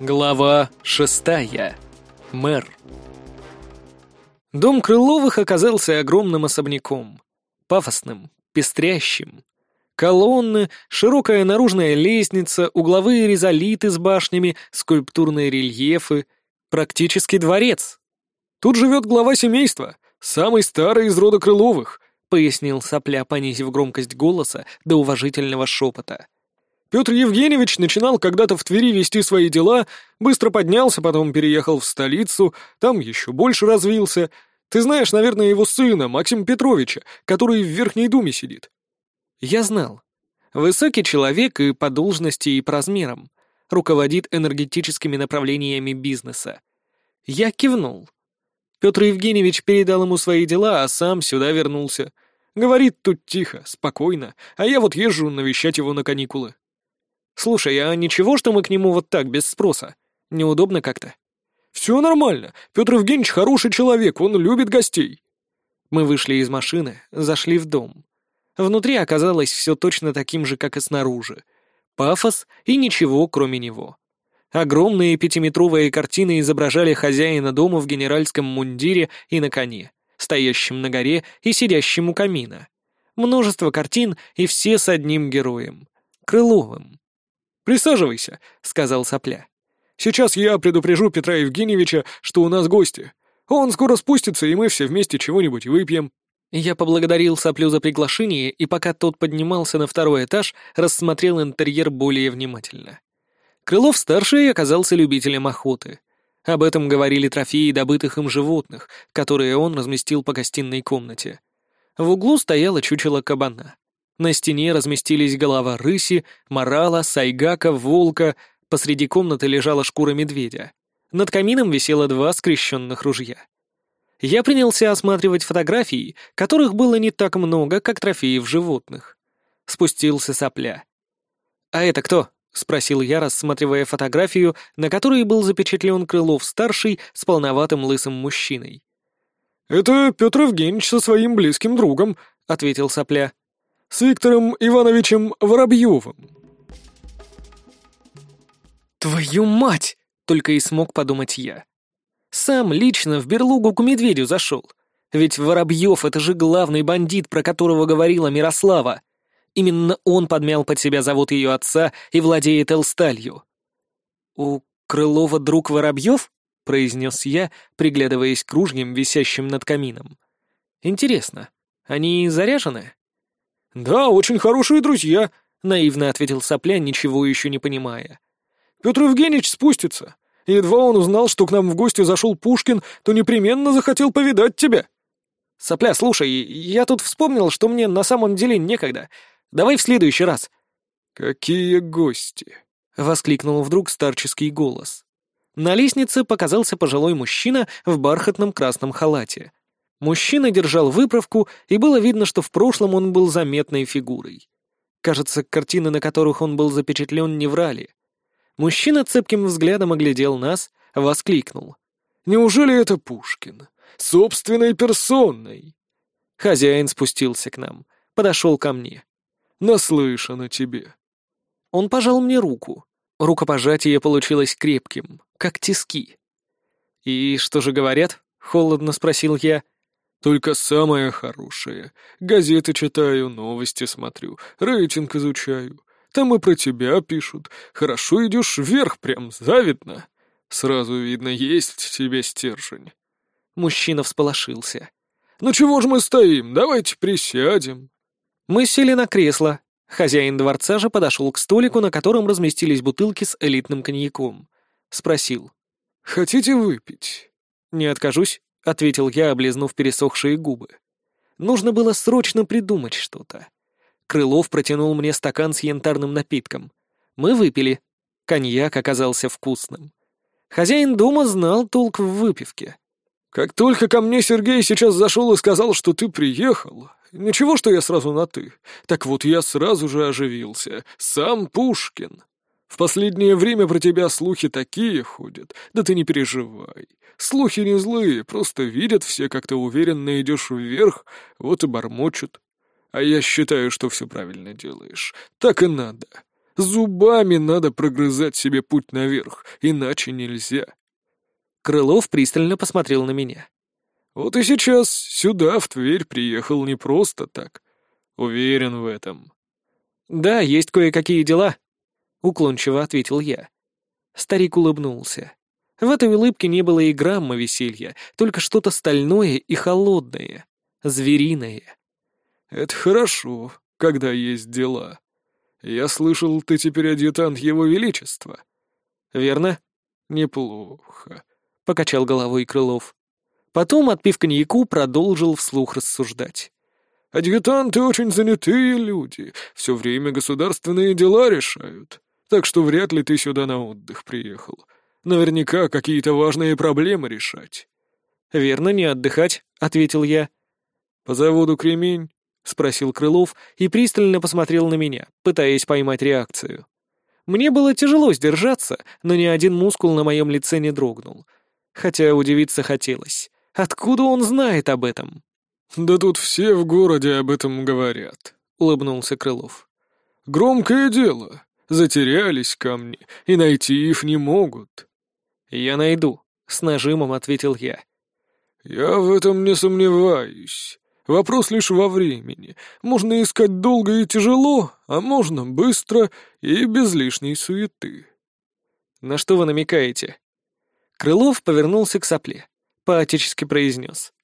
Глава шестая. Мэр. Дом Крыловых оказался огромным особняком. Пафосным, пестрящим. Колонны, широкая наружная лестница, угловые резолиты с башнями, скульптурные рельефы. Практически дворец. «Тут живет глава семейства, самый старый из рода Крыловых», — пояснил Сопля, понизив громкость голоса до уважительного шепота. Петр Евгеньевич начинал когда-то в Твери вести свои дела, быстро поднялся, потом переехал в столицу, там еще больше развился. Ты знаешь, наверное, его сына, Максима Петровича, который в Верхней Думе сидит. Я знал. Высокий человек и по должности, и по размерам. Руководит энергетическими направлениями бизнеса. Я кивнул. Петр Евгеньевич передал ему свои дела, а сам сюда вернулся. Говорит тут тихо, спокойно, а я вот езжу навещать его на каникулы. «Слушай, а ничего, что мы к нему вот так, без спроса? Неудобно как-то?» «Все нормально. Петр Евгеньевич хороший человек, он любит гостей». Мы вышли из машины, зашли в дом. Внутри оказалось все точно таким же, как и снаружи. Пафос и ничего, кроме него. Огромные пятиметровые картины изображали хозяина дома в генеральском мундире и на коне, стоящем на горе и сидящем у камина. Множество картин и все с одним героем — Крыловым. «Присаживайся», — сказал Сопля. «Сейчас я предупрежу Петра Евгеньевича, что у нас гости. Он скоро спустится, и мы все вместе чего-нибудь выпьем». Я поблагодарил Соплю за приглашение, и пока тот поднимался на второй этаж, рассмотрел интерьер более внимательно. Крылов-старший оказался любителем охоты. Об этом говорили трофеи добытых им животных, которые он разместил по гостиной комнате. В углу стояло чучело кабана. На стене разместились голова рыси, морала, сайгака, волка, посреди комнаты лежала шкура медведя. Над камином висело два скрещенных ружья. Я принялся осматривать фотографии, которых было не так много, как трофеев животных. Спустился сопля. «А это кто?» — спросил я, рассматривая фотографию, на которой был запечатлен Крылов-старший с полноватым лысым мужчиной. «Это Петр Евгеньевич со своим близким другом», — ответил сопля с Виктором Ивановичем Воробьевым. «Твою мать!» — только и смог подумать я. Сам лично в берлогу к медведю зашел. Ведь Воробьев — это же главный бандит, про которого говорила Мирослава. Именно он подмял под себя завод ее отца и владеет Элсталью. «У Крылова друг Воробьев?» — произнес я, приглядываясь к ружьям, висящим над камином. «Интересно, они заряжены?» «Да, очень хорошие друзья», — наивно ответил Сопля, ничего еще не понимая. «Петр Евгеньевич спустится. Едва он узнал, что к нам в гости зашел Пушкин, то непременно захотел повидать тебя». «Сопля, слушай, я тут вспомнил, что мне на самом деле некогда. Давай в следующий раз». «Какие гости?» — воскликнул вдруг старческий голос. На лестнице показался пожилой мужчина в бархатном красном халате. Мужчина держал выправку, и было видно, что в прошлом он был заметной фигурой. Кажется, картины, на которых он был запечатлен, не врали. Мужчина цепким взглядом оглядел нас, воскликнул. «Неужели это Пушкин? Собственной персоной?» Хозяин спустился к нам, подошел ко мне. «Наслышан о тебе». Он пожал мне руку. Рукопожатие получилось крепким, как тиски. «И что же говорят?» — холодно спросил я. Только самое хорошее. Газеты читаю, новости смотрю, рейтинг изучаю. Там и про тебя пишут. Хорошо идешь вверх, прям завидно. Сразу видно, есть в тебе стержень. Мужчина всполошился. «Ну чего ж мы стоим? Давайте присядем». Мы сели на кресло. Хозяин дворца же подошел к столику, на котором разместились бутылки с элитным коньяком. Спросил. «Хотите выпить?» «Не откажусь». — ответил я, облизнув пересохшие губы. Нужно было срочно придумать что-то. Крылов протянул мне стакан с янтарным напитком. Мы выпили. Коньяк оказался вкусным. Хозяин дома знал толк в выпивке. «Как только ко мне Сергей сейчас зашел и сказал, что ты приехал, ничего, что я сразу на «ты». Так вот, я сразу же оживился. Сам Пушкин. В последнее время про тебя слухи такие ходят, да ты не переживай. Слухи не злые, просто видят все, как ты уверенно идешь вверх, вот и бормочут. А я считаю, что все правильно делаешь. Так и надо. Зубами надо прогрызать себе путь наверх, иначе нельзя. Крылов пристально посмотрел на меня. Вот и сейчас сюда, в Тверь, приехал не просто так. Уверен в этом. Да, есть кое-какие дела, — уклончиво ответил я. Старик улыбнулся. В этой улыбке не было и грамма веселья, только что-то стальное и холодное, звериное. «Это хорошо, когда есть дела. Я слышал, ты теперь адъютант Его Величества». «Верно?» «Неплохо», — покачал головой Крылов. Потом, отпив коньяку, продолжил вслух рассуждать. «Адъютанты очень занятые люди, все время государственные дела решают, так что вряд ли ты сюда на отдых приехал. Наверняка какие-то важные проблемы решать». «Верно, не отдыхать», — ответил я. «По заводу «Кремень»?» — спросил Крылов и пристально посмотрел на меня, пытаясь поймать реакцию. Мне было тяжело сдержаться, но ни один мускул на моем лице не дрогнул. Хотя удивиться хотелось. Откуда он знает об этом? «Да тут все в городе об этом говорят», — улыбнулся Крылов. «Громкое дело. Затерялись камни, и найти их не могут». «Я найду», — с нажимом ответил я. «Я в этом не сомневаюсь. Вопрос лишь во времени. Можно искать долго и тяжело, а можно быстро и без лишней суеты». «На что вы намекаете?» Крылов повернулся к сопле поотечески произнес.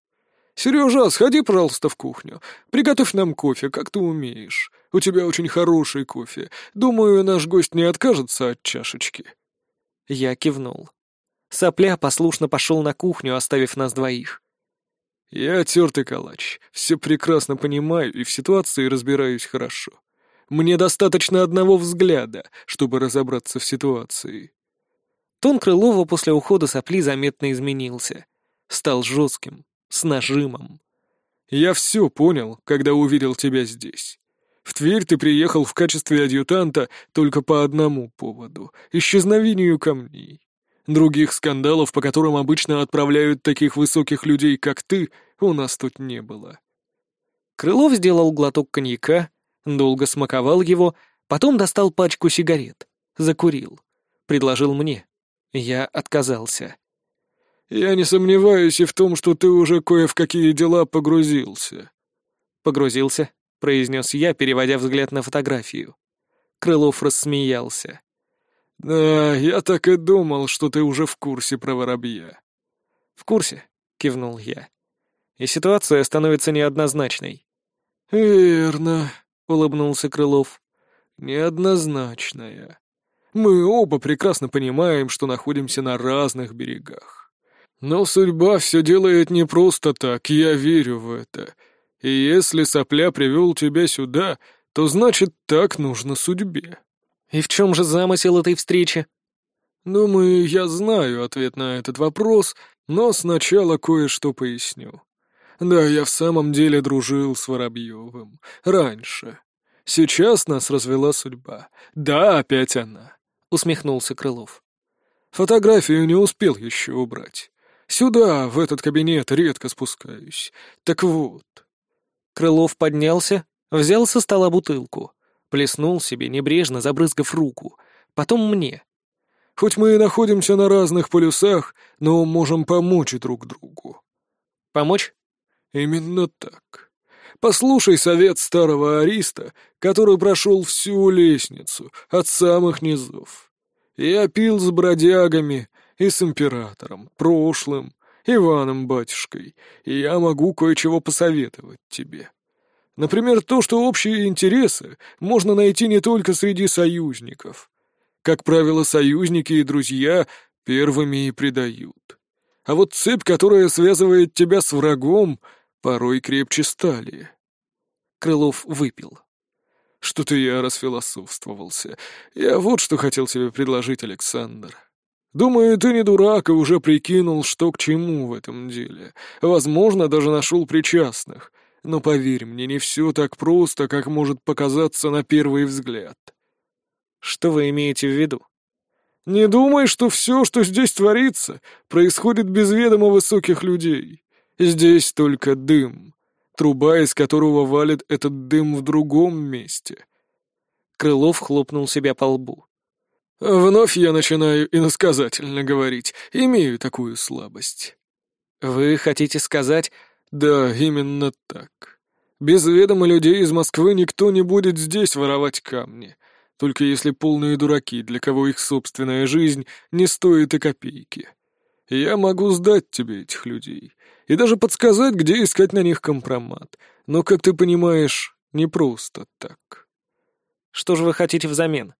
«Сережа, сходи, пожалуйста, в кухню. Приготовь нам кофе, как ты умеешь. У тебя очень хороший кофе. Думаю, наш гость не откажется от чашечки». Я кивнул. Сопля послушно пошел на кухню, оставив нас двоих. «Я тертый калач. Все прекрасно понимаю и в ситуации разбираюсь хорошо. Мне достаточно одного взгляда, чтобы разобраться в ситуации». Тон Крылова после ухода сопли заметно изменился стал жестким, с нажимом. «Я все понял, когда увидел тебя здесь. В Тверь ты приехал в качестве адъютанта только по одному поводу — исчезновению камней. Других скандалов, по которым обычно отправляют таких высоких людей, как ты, у нас тут не было». Крылов сделал глоток коньяка, долго смаковал его, потом достал пачку сигарет, закурил. Предложил мне. Я отказался. Я не сомневаюсь и в том, что ты уже кое в какие дела погрузился». «Погрузился», — произнес я, переводя взгляд на фотографию. Крылов рассмеялся. «Да, я так и думал, что ты уже в курсе про воробья». «В курсе», — кивнул я. «И ситуация становится неоднозначной». «Верно», — улыбнулся Крылов. «Неоднозначная. Мы оба прекрасно понимаем, что находимся на разных берегах. Но судьба все делает не просто так, я верю в это. И если сопля привел тебя сюда, то значит так нужно судьбе. И в чем же замысел этой встречи? Думаю, я знаю ответ на этот вопрос, но сначала кое-что поясню. Да, я в самом деле дружил с Воробьевым. Раньше. Сейчас нас развела судьба. Да, опять она. Усмехнулся Крылов. Фотографию не успел еще убрать. Сюда, в этот кабинет, редко спускаюсь. Так вот». Крылов поднялся, взял со стола бутылку, плеснул себе, небрежно забрызгав руку, потом мне. «Хоть мы и находимся на разных полюсах, но можем помочь друг другу». «Помочь?» «Именно так. Послушай совет старого ариста, который прошел всю лестницу, от самых низов. Я пил с бродягами, и с императором, прошлым, Иваном батюшкой, и я могу кое-чего посоветовать тебе. Например, то, что общие интересы можно найти не только среди союзников. Как правило, союзники и друзья первыми и предают. А вот цепь, которая связывает тебя с врагом, порой крепче стали. Крылов выпил. Что-то я расфилософствовался. Я вот что хотел тебе предложить, Александр. Думаю, ты не дурак и уже прикинул, что к чему в этом деле. Возможно, даже нашел причастных. Но поверь мне, не все так просто, как может показаться на первый взгляд. Что вы имеете в виду? Не думай, что все, что здесь творится, происходит без ведома высоких людей. Здесь только дым, труба из которого валит этот дым в другом месте. Крылов хлопнул себя по лбу. «Вновь я начинаю иносказательно говорить. Имею такую слабость». «Вы хотите сказать...» «Да, именно так. Без ведома людей из Москвы никто не будет здесь воровать камни. Только если полные дураки, для кого их собственная жизнь не стоит и копейки. Я могу сдать тебе этих людей и даже подсказать, где искать на них компромат. Но, как ты понимаешь, не просто так». «Что же вы хотите взамен?»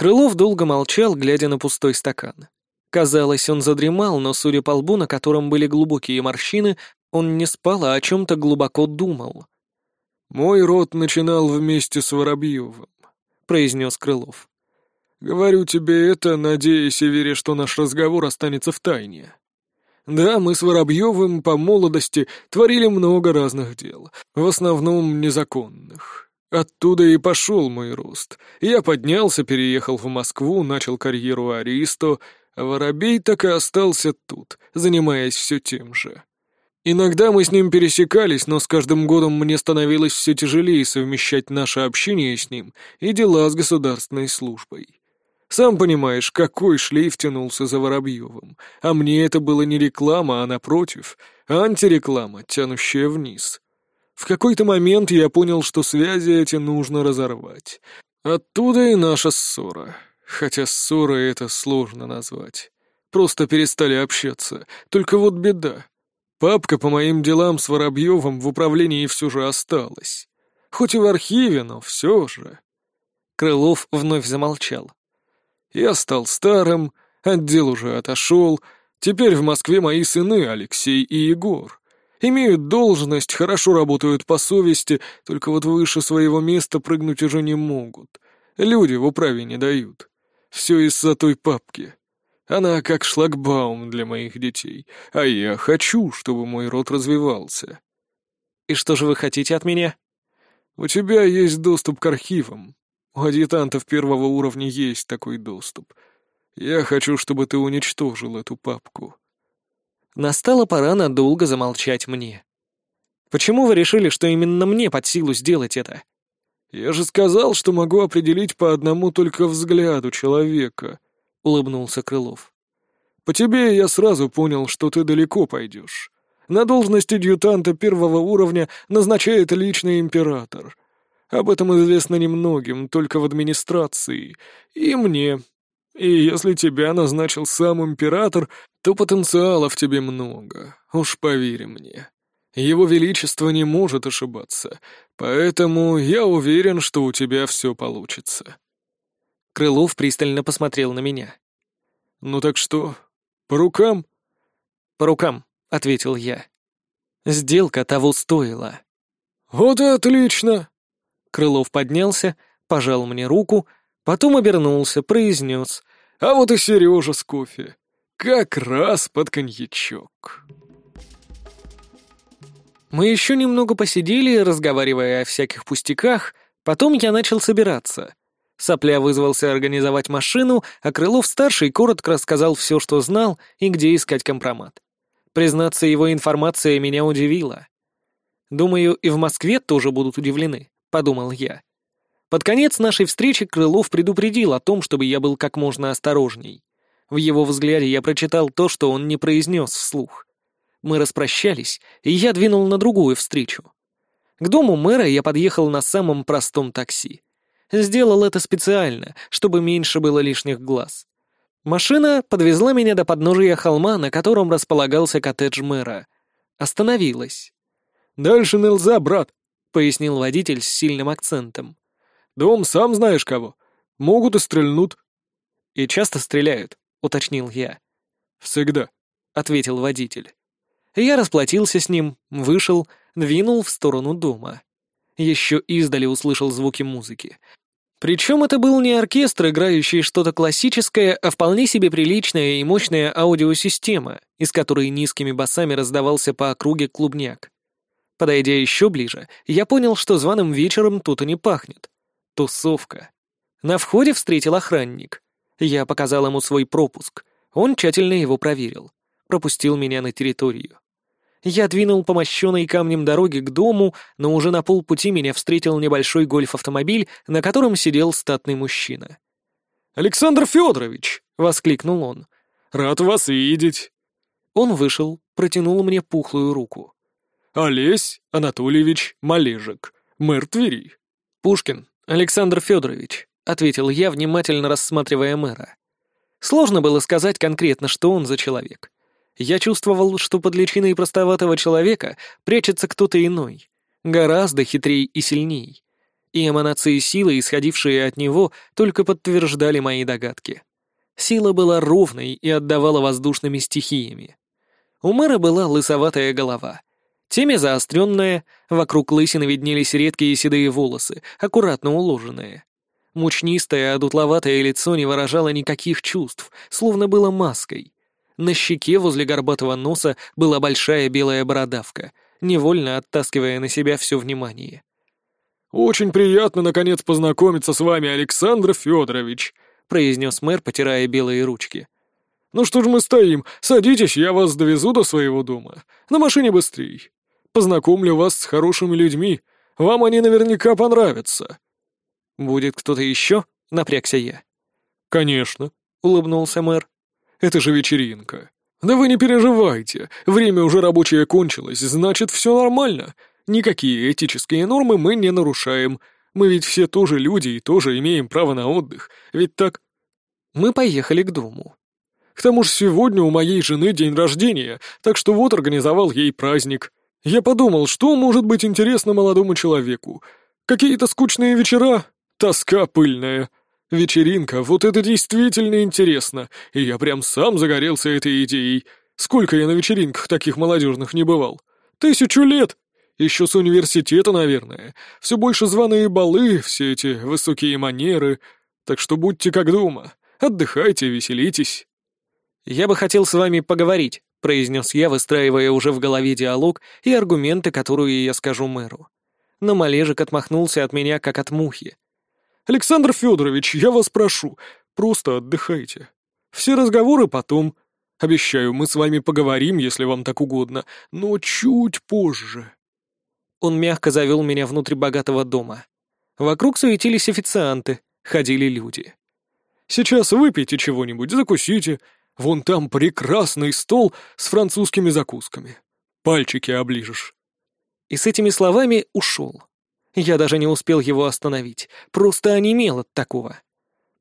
Крылов долго молчал, глядя на пустой стакан. Казалось, он задремал, но, судя по лбу, на котором были глубокие морщины, он не спал, а о чем-то глубоко думал. «Мой род начинал вместе с Воробьевым», — произнес Крылов. «Говорю тебе это, надеясь и веря, что наш разговор останется в тайне. Да, мы с Воробьевым по молодости творили много разных дел, в основном незаконных. Оттуда и пошел мой рост. Я поднялся, переехал в Москву, начал карьеру Аристо, Воробей так и остался тут, занимаясь все тем же. Иногда мы с ним пересекались, но с каждым годом мне становилось все тяжелее совмещать наше общение с ним и дела с государственной службой. Сам понимаешь, какой шлейф тянулся за Воробьевым, а мне это было не реклама, а напротив, антиреклама, тянущая вниз. В какой-то момент я понял, что связи эти нужно разорвать. Оттуда и наша ссора. Хотя ссора это сложно назвать. Просто перестали общаться. Только вот беда. Папка по моим делам с Воробьевым в управлении все же осталась. Хоть и в архиве, но все же. Крылов вновь замолчал. Я стал старым, отдел уже отошел. Теперь в Москве мои сыны Алексей и Егор. Имеют должность, хорошо работают по совести, только вот выше своего места прыгнуть уже не могут. Люди в управе не дают. Все из-за той папки. Она как шлагбаум для моих детей, а я хочу, чтобы мой род развивался. И что же вы хотите от меня? У тебя есть доступ к архивам. У адъютантов первого уровня есть такой доступ. Я хочу, чтобы ты уничтожил эту папку. Настала пора надолго замолчать мне. Почему вы решили, что именно мне под силу сделать это? Я же сказал, что могу определить по одному только взгляду человека, улыбнулся Крылов. По тебе я сразу понял, что ты далеко пойдешь. На должность адъютанта первого уровня назначает личный император. Об этом известно немногим, только в администрации. И мне. И если тебя назначил сам император, то потенциала в тебе много, уж поверь мне. Его Величество не может ошибаться, поэтому я уверен, что у тебя все получится». Крылов пристально посмотрел на меня. «Ну так что, по рукам?» «По рукам», — ответил я. Сделка того стоила. «Вот и отлично!» Крылов поднялся, пожал мне руку, потом обернулся, произнес. «А вот и Сережа с кофе. Как раз под коньячок. Мы еще немного посидели, разговаривая о всяких пустяках, потом я начал собираться. Сопля вызвался организовать машину, а Крылов-старший коротко рассказал все, что знал и где искать компромат. Признаться, его информация меня удивила. «Думаю, и в Москве тоже будут удивлены», — подумал я. Под конец нашей встречи Крылов предупредил о том, чтобы я был как можно осторожней. В его взгляде я прочитал то, что он не произнес вслух. Мы распрощались, и я двинул на другую встречу. К дому мэра я подъехал на самом простом такси. Сделал это специально, чтобы меньше было лишних глаз. Машина подвезла меня до подножия холма, на котором располагался коттедж мэра. Остановилась. «Дальше нельзя, брат», — пояснил водитель с сильным акцентом. «Дом сам знаешь кого. Могут и стрельнут». «И часто стреляют?» — уточнил я. «Всегда», — ответил водитель. Я расплатился с ним, вышел, двинул в сторону дома. Еще издали услышал звуки музыки. Причем это был не оркестр, играющий что-то классическое, а вполне себе приличная и мощная аудиосистема, из которой низкими басами раздавался по округе клубняк. Подойдя еще ближе, я понял, что званым вечером тут и не пахнет. Тусовка. На входе встретил охранник. Я показал ему свой пропуск. Он тщательно его проверил. Пропустил меня на территорию. Я двинул по мощенной камнем дороге к дому, но уже на полпути меня встретил небольшой гольф-автомобиль, на котором сидел статный мужчина. «Александр Федорович!» — воскликнул он. «Рад вас видеть!» Он вышел, протянул мне пухлую руку. «Олесь Анатольевич Малежик, мэр Твери». «Пушкин, Александр Федорович», — ответил я, внимательно рассматривая мэра. Сложно было сказать конкретно, что он за человек. Я чувствовал, что под личиной простоватого человека прячется кто-то иной, гораздо хитрей и сильней. И эманации силы, исходившие от него, только подтверждали мои догадки. Сила была ровной и отдавала воздушными стихиями. У мэра была лысоватая голова. Теме заостренная, вокруг лысины виднелись редкие седые волосы, аккуратно уложенные. Мучнистое, одутловатое лицо не выражало никаких чувств, словно было маской. На щеке возле горбатого носа была большая белая бородавка, невольно оттаскивая на себя все внимание. «Очень приятно, наконец, познакомиться с вами, Александр Федорович», — произнес мэр, потирая белые ручки. «Ну что ж мы стоим? Садитесь, я вас довезу до своего дома. На машине быстрей. Познакомлю вас с хорошими людьми. Вам они наверняка понравятся». «Будет кто-то еще?» — напрягся я. «Конечно», — улыбнулся мэр. «Это же вечеринка. Да вы не переживайте, время уже рабочее кончилось, значит, все нормально. Никакие этические нормы мы не нарушаем. Мы ведь все тоже люди и тоже имеем право на отдых. Ведь так...» Мы поехали к дому. К тому же сегодня у моей жены день рождения, так что вот организовал ей праздник. Я подумал, что может быть интересно молодому человеку. Какие-то скучные вечера, тоска пыльная. Вечеринка, вот это действительно интересно, и я прям сам загорелся этой идеей. Сколько я на вечеринках таких молодежных не бывал? Тысячу лет! Еще с университета, наверное. Все больше званые балы, все эти высокие манеры. Так что будьте как дома. Отдыхайте, веселитесь. «Я бы хотел с вами поговорить», — произнес я, выстраивая уже в голове диалог и аргументы, которые я скажу мэру. Но Малежик отмахнулся от меня, как от мухи. «Александр Федорович, я вас прошу, просто отдыхайте. Все разговоры потом. Обещаю, мы с вами поговорим, если вам так угодно, но чуть позже». Он мягко завел меня внутрь богатого дома. Вокруг суетились официанты, ходили люди. «Сейчас выпейте чего-нибудь, закусите. Вон там прекрасный стол с французскими закусками. Пальчики оближешь». И с этими словами ушел. Я даже не успел его остановить, просто онемел от такого.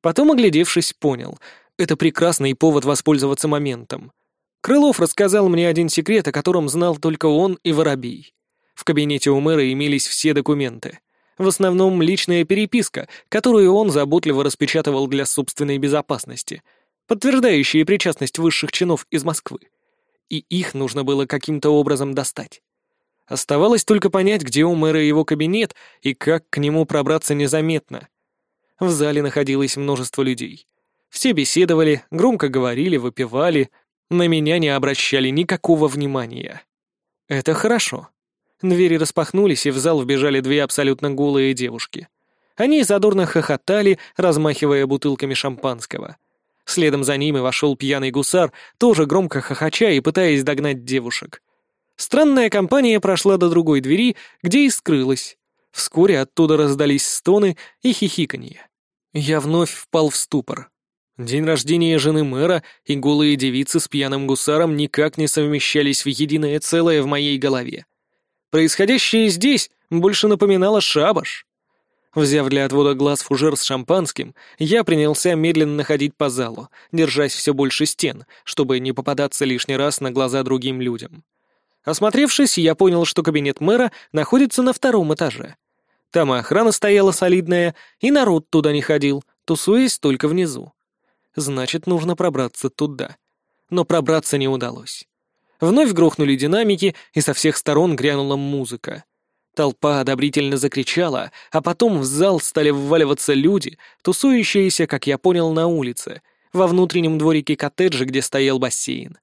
Потом, оглядевшись, понял — это прекрасный повод воспользоваться моментом. Крылов рассказал мне один секрет, о котором знал только он и Воробей. В кабинете у мэра имелись все документы. В основном личная переписка, которую он заботливо распечатывал для собственной безопасности, подтверждающие причастность высших чинов из Москвы. И их нужно было каким-то образом достать. Оставалось только понять, где у мэра его кабинет и как к нему пробраться незаметно. В зале находилось множество людей. Все беседовали, громко говорили, выпивали, на меня не обращали никакого внимания. Это хорошо. Двери распахнулись, и в зал вбежали две абсолютно голые девушки. Они задорно хохотали, размахивая бутылками шампанского. Следом за ними вошел пьяный гусар, тоже громко хохоча и пытаясь догнать девушек. Странная компания прошла до другой двери, где и скрылась. Вскоре оттуда раздались стоны и хихиканье. Я вновь впал в ступор. День рождения жены мэра и голые девицы с пьяным гусаром никак не совмещались в единое целое в моей голове. Происходящее здесь больше напоминало шабаш. Взяв для отвода глаз фужер с шампанским, я принялся медленно ходить по залу, держась все больше стен, чтобы не попадаться лишний раз на глаза другим людям. Осмотревшись, я понял, что кабинет мэра находится на втором этаже. Там и охрана стояла солидная, и народ туда не ходил, тусуясь только внизу. Значит, нужно пробраться туда. Но пробраться не удалось. Вновь грохнули динамики, и со всех сторон грянула музыка. Толпа одобрительно закричала, а потом в зал стали вваливаться люди, тусующиеся, как я понял, на улице, во внутреннем дворике коттеджа, где стоял бассейн.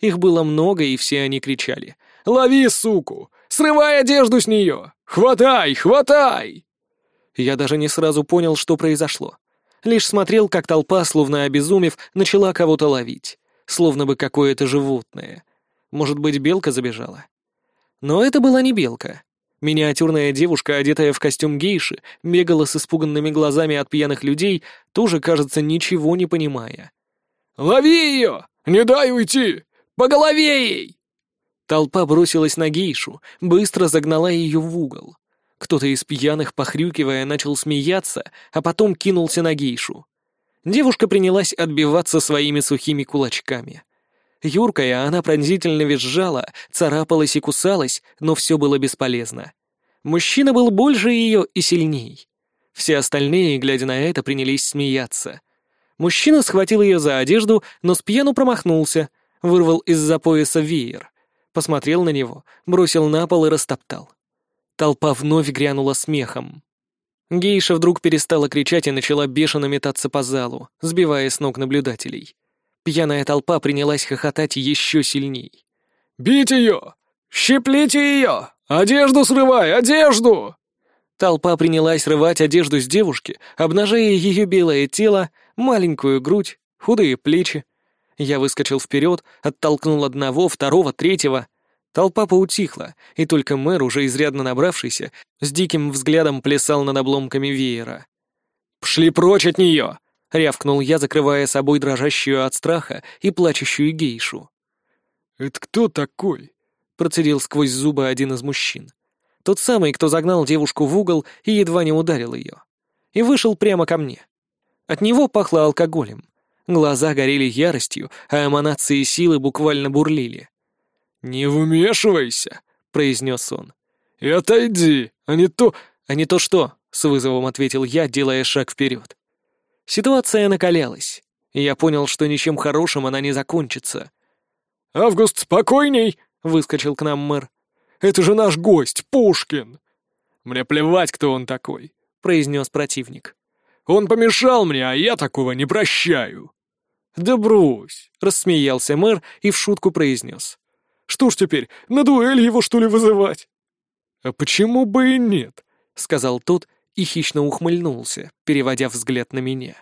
Их было много, и все они кричали. «Лови, суку! Срывай одежду с нее! Хватай, хватай!» Я даже не сразу понял, что произошло. Лишь смотрел, как толпа, словно обезумев, начала кого-то ловить. Словно бы какое-то животное. Может быть, белка забежала? Но это была не белка. Миниатюрная девушка, одетая в костюм гейши, бегала с испуганными глазами от пьяных людей, тоже, кажется, ничего не понимая. «Лови ее! Не дай уйти! По голове ей!» Толпа бросилась на гейшу, быстро загнала ее в угол. Кто-то из пьяных, похрюкивая, начал смеяться, а потом кинулся на гейшу. Девушка принялась отбиваться своими сухими кулачками. Юркая, она пронзительно визжала, царапалась и кусалась, но все было бесполезно. Мужчина был больше ее и сильней. Все остальные, глядя на это, принялись смеяться. Мужчина схватил ее за одежду, но с пьяну промахнулся, вырвал из-за пояса веер, посмотрел на него, бросил на пол и растоптал. Толпа вновь грянула смехом. Гейша вдруг перестала кричать и начала бешено метаться по залу, сбивая с ног наблюдателей. Пьяная толпа принялась хохотать еще сильней. «Бить ее! Щеплите ее! Одежду срывай! Одежду!» Толпа принялась рвать одежду с девушки, обнажая ее белое тело, маленькую грудь, худые плечи. Я выскочил вперед, оттолкнул одного, второго, третьего. Толпа поутихла, и только мэр, уже изрядно набравшийся, с диким взглядом плясал над обломками веера. «Пшли прочь от нее!» — рявкнул я, закрывая собой дрожащую от страха и плачущую гейшу. «Это кто такой?» — процедил сквозь зубы один из мужчин. Тот самый, кто загнал девушку в угол и едва не ударил ее. И вышел прямо ко мне. От него пахло алкоголем. Глаза горели яростью, а эманации силы буквально бурлили. «Не вмешивайся», — произнес он. «И отойди, а не то...» «А не то что?» — с вызовом ответил я, делая шаг вперед. Ситуация накалялась. Я понял, что ничем хорошим она не закончится. «Август, спокойней!» — выскочил к нам мэр. «Это же наш гость, Пушкин!» «Мне плевать, кто он такой», — произнес противник. «Он помешал мне, а я такого не прощаю». «Да брось!» — рассмеялся мэр и в шутку произнес. «Что ж теперь, на дуэль его, что ли, вызывать?» «А почему бы и нет?» — сказал тот и хищно ухмыльнулся, переводя взгляд на меня.